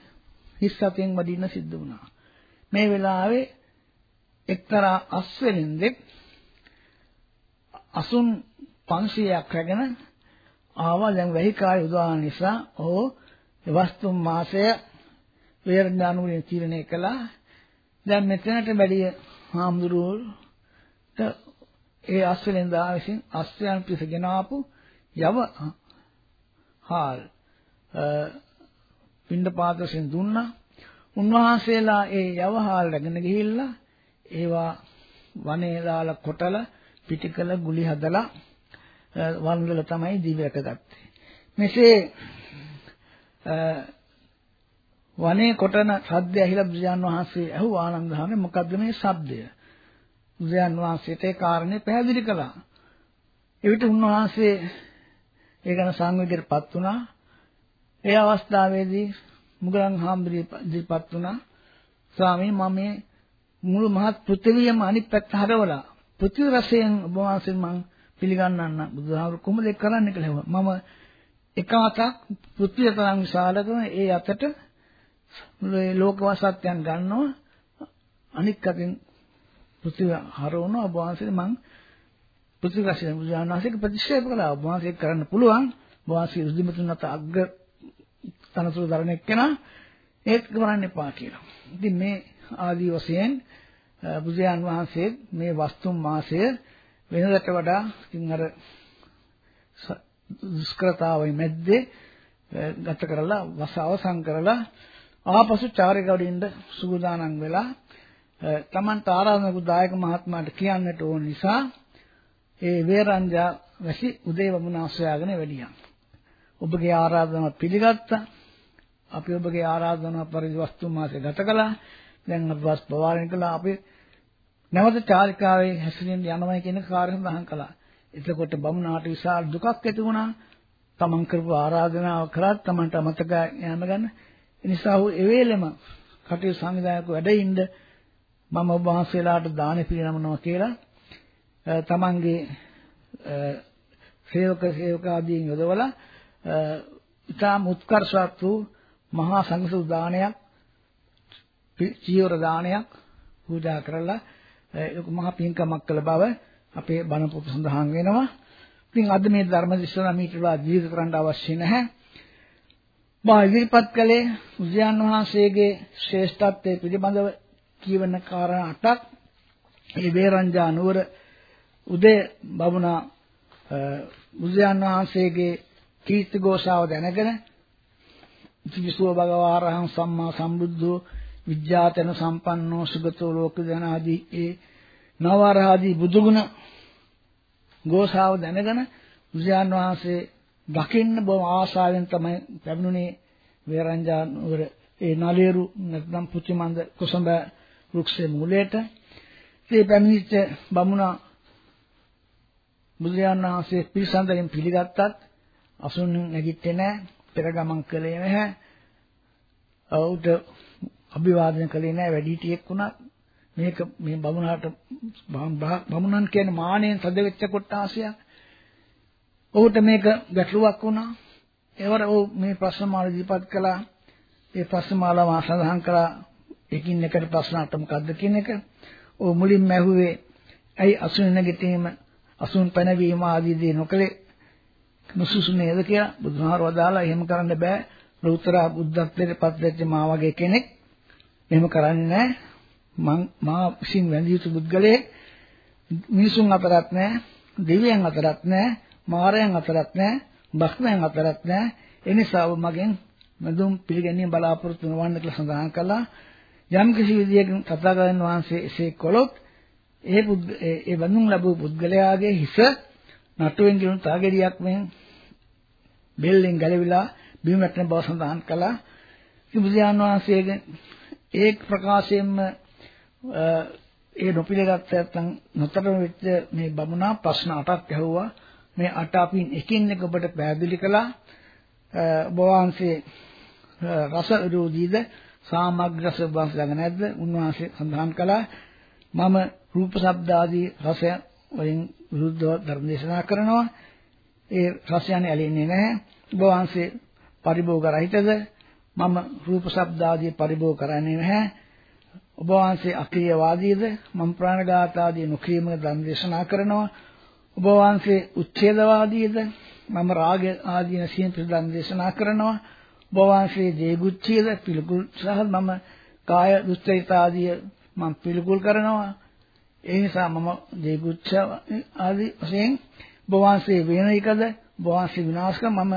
හිස් අතෙන් වඩින්න සිද්ධ වුණා. මේ වෙලාවේ එක්තරා අස්වැනින්දෙක් අසුන් 500ක් රැගෙන ආවා. දැන් වැහි කාලේ උදාහරණ නිසා ඕ වස්තුම් මාසය වේරණානුවලින් තීරණය කළා. දැන් මෙතනට බැලිය හාමුදුරුවෝට ඒ අස්වැනින්දා විසින් අස්වැයන් පිසගෙන ආපු යව හාල් පින්ඩ පාත්‍රයෙන් දුන්නා. උන්වහන්සේලා ඒ යවහාල් රැගෙන ගිහිල්ලා ඒවා වනේ දාලා කොටලා පිටිකල ගුලි හදලා වන්දල තමයි දිවයට ගත්තේ. මෙසේ වනේ කොටන සද්දය ඇහිලා බුදුන් වහන්සේ ඇහුව ආනන්ද හැම මොකද්ද මේ ශබ්දය? බුදුන් වහන්සේට ඒ කාරණේ පැහැදිලි කළා. එවිට උන්වහන්සේ ඒ ගැන සංවේගයටපත් වුණා. ඒ අවස්ථාවේදී මුගලන් හාමුදුරුවෝ වුණා. ස්වාමීන් මම මේ මුළු මහත් පෘථිවියම අනිත් පැත්ත හරවලා පෘථිවි රසයෙන් ඔබ වහන්සේ මම පිළිගන්නන්න බුදුහාමුදුරුවෝ කොහොමද ඒක කරන්නේ කියලා මම එක අතක් පෘථිවිය තරම් විශාල කරන ඒ අතට මේ ලෝකවාසත්යන් ගන්නවා. අනික් අතින් පෘථිවිය හරවනවා ඔබ වහන්සේ මම පෘථිවි රසයෙන් බුදුහාමුදුරුවෝ ප්‍රතික්ෂේප කළා. ඔබ වහන්සේ කරන්න පුළුවන්. ඔබ වහන්සේ ඍද්ධිමතුන් අත අග්‍ර තනතුරු දරන එක්කෙනා ඒක කරන්න එපා කියලා. ඉතින් මේ ආදී වශයෙන් බුදුන් වහන්සේ මේ වස්තුම් මාසය වෙනදට වඩා ඉතින් අර දුෂ්කරතාවයි මැද්දේ ගත කරලා වස අවසන් කරලා ආපසු චාරිකවඩින්ද සූදානම් වෙලා තමන්ට ආරාධනා දායක මහත්මයාට කියන්නට ඕන නිසා ඒ වේරංජා වැසි උදේ වමුණ ආශ්‍රයාගෙන වැඩියා. ඔබගේ ආරාධනාව පිළිගත්තා. අපි ඔබගේ ආරාධනාව පරිදි වස්තු මාසේ ගත කළා. දැන් අපි වස් පවාරණ කළා. අපි නැවත චාරිකාවේ හැසිරෙන්න යනවා කියන කාර්ය සඳහන් කළා. එතකොට බමුණාට විශාල දුකක් ඇති වුණා. තමන් කරපු ආරාධනාව කරත් තමන්ට අමතක යන්න ගන්න. ඒ නිසා ඔහු ඒ වෙලෙම කටයුතු සංවිධායක වැඩින්ද මම ඔබ වහන්සේලාට දානෙ පිරිනමනවා කියලා තමන්ගේ සේවක සේවකාදීන් යොදවලා ඉතාම උත්කර්ෂවත් වූ මහා සංඝ දානයක් චීවර දානයක් පූජා කරලා ඒක මහා පින්කමක් කළ බව අපේ බණ පොත සඳහන් වෙනවා. ඉතින් අද මේ ධර්ම දේශනාව මීට වඩා දීර්ඝ කරන්න අවශ්‍ය නැහැ. මා ඉදිරිපත් කළේ උද්‍යාන වහන්සේගේ ශ්‍රේෂ්ඨත්වයේ පිළිබඳව කියවන කාරණා අටක්. ඒ වේරංජා නුවර උදේ බබුණා බුදුන් වහන්සේගේ කීර්ති ഘോഷාව දැනගෙන ඉතිවිසුව භගවාරහං සම්මා සම්බුද්ධෝ විද්‍යාතන සම්පන්නෝ සුගතෝ ලෝක දනාදී ඒ නවරහදී බුදුගුණ ഘോഷාව දැනගෙන බුදුන් වහන්සේ දකින්න බොහොම ආශාවෙන් තමයි පැමිණුනේ වේරංජානුවර ඒ නලේරු නැත්නම් පුචිමන්ද කුසඹ වෘක්ෂයේ මූලයට. ඒ පැමිණිච්ච බමුණා බුදුරජාණන් වහන්සේ පිළිසඳරින් පිළිගත්තත් අසුන් නැගිට්ටේ නැහැ පෙර ගමන් කළේ නැහැ. ඔවුට අභිවාදනය කළේ නැහැ වැඩිහිටියෙක් වුණා මේක මේ බමුණාට බමුණන් කියන්නේ මානෙන් සද වෙච්ච කොටාසියක්. ඔහුට මේක ගැටලුවක් වුණා. ඒවර ඔහු මේ ප්‍රශ්න මාලා ඉදිරිපත් කළා. ඒ ප්‍රශ්න මාලාව සඳහන් කළා. එකින් එකට ප්‍රශ්න අට මොකද්ද කියන එක. ඔහු මුලින්ම ඇහුවේ ඇයි අසුන් නැගිටීම අසුන් පැනවීම ආදී දේ නොකලේ නුසුසු නේද? කියලා බුදුහාර වදාලා එහෙම කරන්න බෑ. ලෞතර බුද්ධත්වයට පත් වෙච්ච මා වගේ කෙනෙක් එහෙම කරන්නේ නැහැ. මං මා විසින් වැඳිය යුතු පුද්ගලයෙක්. මිනිසුන් අතරත් නැහැ. දෙවියන් අතරත් නැහැ. මාරයන් අතරත් නැහැ. බක්මයන් අතරත් නැහැ. ඒ නිසා ඔබ මගෙන් මඳුම් පිළිගැනීම බලාපොරොත්තු වෙනවන්න කියලා සඳහන් කළා. යම් කිසි විදියකින් තථාගතයන් වහන්සේ එසේ කළොත් ඒ ඒ වඳුන් ලැබූ පුද්ගලයාගේ හිස නටුවෙන් ගිනුන තාගෙඩියක් මෙන් බෙල්ලෙන් ගැලවිලා බිම වැටෙන බව සඳහන් කළා. ඉතින් බුදුන් වහන්සේගේ ඒ ප්‍රකාශයෙන්ම ඒ නොපිළගත් නැත්නම් නොතර වෙච්ච මේ බමුණා ප්‍රශ්න අටක් ඇහුවා. මේ අට අපින් එකින් එක ඔබට පැහැදිලි කළා. ඔබ වහන්සේ රස විරෝධීද සාමග්‍රස වහන්සේ ළඟ නැද්ද? උන්වහන්සේ සඳහන් කළා මම රූප ශබ්ද ආදී රසය වලින් විරුද්ධව ධර්ම දේශනා කරනවා. ඒ රසයන්නේ ඇලෙන්නේ නැහැ. ඔබ වහන්සේ පරිභෝග රහිතද? මම රූප ශබ්ද ආදී පරිභෝග කරන්නේ නැහැ. ඔබ වහන්සේ අක්‍රීයවාදීද? මම ප්‍රාණඝාත ආදී නොකිරීම ධර්ම දේශනා කරනවා. ඔබ වහන්සේ උච්ඡේදවාදීද? මම රාග ආදී නැසීම පිළිබඳ දේශනා කරනවා. ඔබ වහන්සේ ජේගුච්ඡේද පිළිකුල් සහ මම කාය දුස්චරිත ආදී මම පිළිකුල් කරනවා. ඒ නිසා මම දේගුච්ඡ ආදී වශයෙන් බෝවාංශයේ වෙන එකද බෝවාංශේ විනාශක මම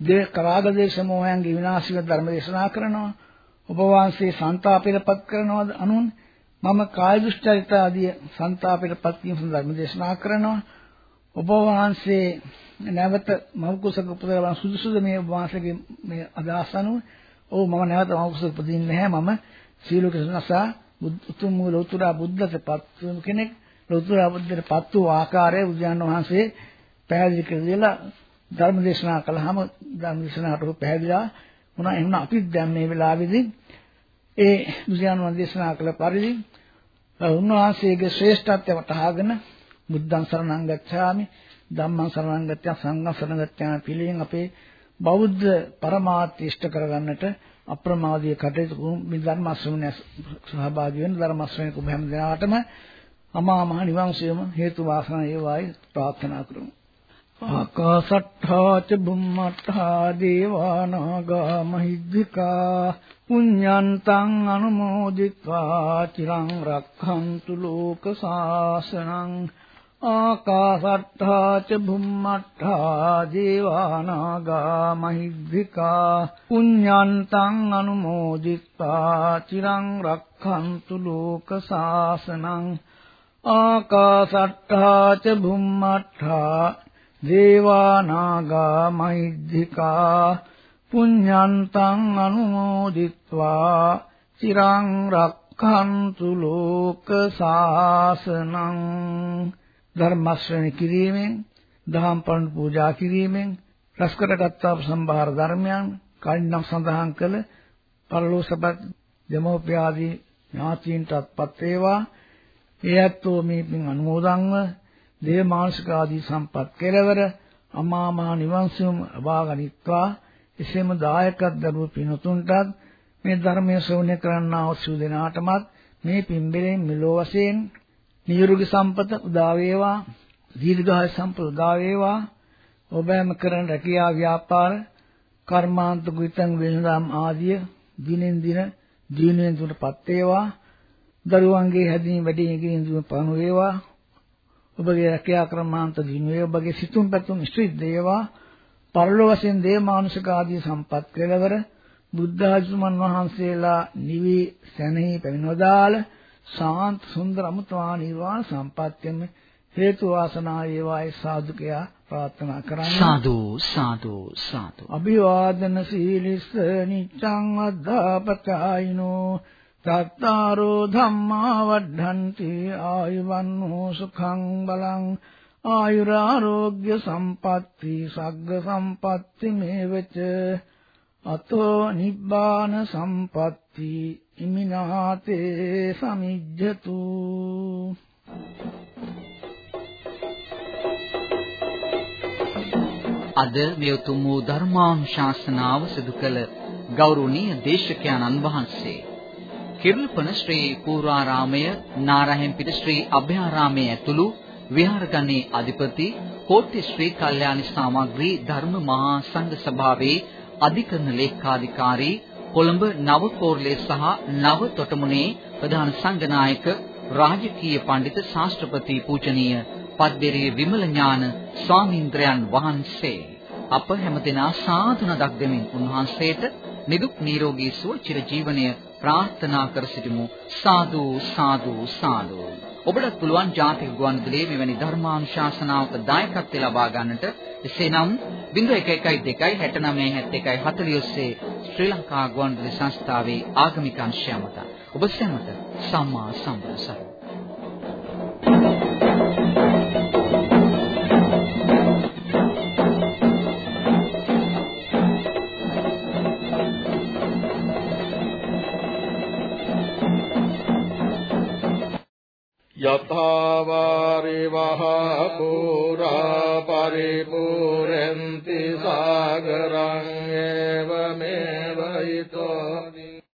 දේහ රාග දේශ මොහයන්ගේ විනාශික ධර්ම දේශනා කරනවා. ඔබ වහන්සේ සන්තාපයටපත් කරනවාද අනුන් මම කාය දුෂ්චරිත ආදී සන්තාපයටපත් වීම සඳහා ධර්ම දේශනා කරනවා. ඔබ වහන්සේ නැවත මව කුසක උපදවන සුදුසුද මේ ඔබ වහන්සේගේ මේ අදහස අනුව ඔව් මම නැවත මව කුසක උපදින්නේ නැහැ මම සීල කෙසනසා උතුම් වූ ලෞතර බුද්ධත්වපත් කෙනෙක් ලෞතර බුද්ධත්වපත් වූ ආකාරය බුදුන් වහන්සේ පැහැදිලි කර දීලා ධර්ම දේශනා කළාම ධර්ම දේශනාවට පැහැදිලා වුණා. එහෙනම් අපිත් දැන් මේ වෙලාවේදී ඒ බුදුන් වහන්සේ දේශනා කළ පරිදි උන්වහන්සේගේ ශ්‍රේෂ්ඨත්වය වටහාගෙන බුද්ධං සරණං ගච්ඡාමි. ධම්මං සරණං ගච්ඡාමි. සංඝං සරණං ගච්ඡාමි පිළියෙන් අපේ බෞද්ධ පරමාර්ථ ඉෂ්ට කරගන්නට අප්‍රමාදීය කටයුතු මේ ධර්ම ශ්‍රවණය සහභාගී වෙන ධර්ම ශ්‍රවණය කුම හැම දිනාටම අමා මහ නිවන් සුවම හේතු වාසනා වේවායි ප්‍රාර්ථනා කරමු. ආකාශට්ඨා ච බුම්මට්ඨා දේවා නාග මහිද්దికා පුඤ්ඤන්තං අනුමෝදිत्वा චිරං රක්ඛන්තු ලෝක සාසනං ආකාශට්ඨා ච බුම්මට්ඨා දේවා නාග මහිද්దికා පුඤ්ඤන්තං අනුමෝදිत्वा චිරං රක්ඛන්තු ලෝක සාසනං ආකාශට්ඨා ච බුම්මට්ඨා දේවානාගා මහිද්దికා පුඤ්ඤන්තං අනුමෝදිත්වා චිරං රක්ඛන්තු ලෝක සාසනං ධර්ම ශ්‍රවණය කිරීමෙන් දහම් පඬු පූජා කිරීමෙන් රසකරගත් සම්භාර ධර්මයන් කලින්නම් සඳහන් කළ පරලෝසපත් දෙමෝපියාදී ඥාතීන්ටත්පත් වේවා. එයත්ෝ මේ පින් අනුමෝදන්ව දේව මානසික ආදී සම්පත් කෙරවර අමා මහ නිවන් සුවම ලබා ගනිත්වා. එසේම දායකත් දරුව පින්තුන්ටත් මේ ධර්මයේ ශ්‍රවණය කරන්නා වූ සියලු දෙනාටමත් මේ පින්බලෙන් මෙලෝ වශයෙන් නිරුගි සම්පත උදා වේවා. දීර්ඝාය සම්පත උදා වේවා. ඔබෑම කරන රැකියා ව්‍යාපාර කර්මාන්ත කුිතං වෙනදාම් ආදිය දිනෙන් දින දිනෙන් දිනටපත් වේවා. දරුවන්ගේ හැදීම වැඩි ඉගෙන දුන පණු වේවා. ඔබගේ රැකියා ක්‍රමාන්ත දින වේ ඔබගේ සිතුම් පැතුම් ඉෂ්ඨ දේවා පරලෝ වශයෙන් දේව මානුෂික ආදී සම්පත් කෙලවර බුද්ධ ආජුමන් වහන්සේලා නිවි සැනෙහි පැමිණවදාල ශාන්ත සුන්දර අමුතුමා නිර්වාණ සම්පත්තියම හේතු වාසනා වේවායි සාදුකයා ප්‍රාර්ථනා කරන්නේ. සාදු සාදු සාදු. අභිවාදන සීලිස්ස නිච්ඡං අද්ධාපචායිනෝ තත්තාරෝ ධම්මා වඩ්ඩන්ති ආයුවන්නෝ සුඛං බලං ආයුරාෝග්‍ය සම්පatti සග්ග සම්පatti මේවච අතෝ නිබ්බාන සම්පatti ඉමිනාතේ සමිජ්ජතු. අද මේ උතුම් වූ ධර්මානුශාසනාව සිදු කළ ගෞරවනීය දේශකයන්න් වහන්සේ කිරුල්පන ශ්‍රී පූර්වාරාමය නාරහෙම්පිට ශ්‍රී අභයාරාමයේ ඇතුළු විහාරගණේ අධිපති කෝට්ටේ ශ්‍රී කල්යාණි සාමග්‍රී ධර්ම මහා සංඝ සභාවේ අධිකරණ ලේකාධිකාරී කොළඹ නව කෝරළේ සහ නව තොටමුණේ ප්‍රධාන සංඝනායක රාජකීය පඬිත ශාස්ත්‍රපති පූජනීය පද්දේරිය විමල ඥාන ස්වාමීන්ද්‍රයන් වහන්සේ. අප හැමදෙනා සාදු නදක් දෙමින් උන්වහන්සේට නිදුක් නිරෝගී සුව චිර ජීවනය ප්‍රාර්ථනා කර සිටිමු. සාදු සාදු සාදු. ඔබට පුළුවන් ජාතික ගුවන්විදුලියේ මෙවැනි ධර්මානුශාසනාවක දායකත්වය ලබා ගන්නට. එසේනම් 0112 69 71 40 ඔස්සේ ශ්‍රී ලංකා ගුවන්විදුලි සංස්ථාවේ ආගමික අංශය මත ඔබ සැමට සම්මා සම්බුදු සරණයි. यथा वारिवः पुरा परिपूरन्ति सागरङ्गेव मे वयिता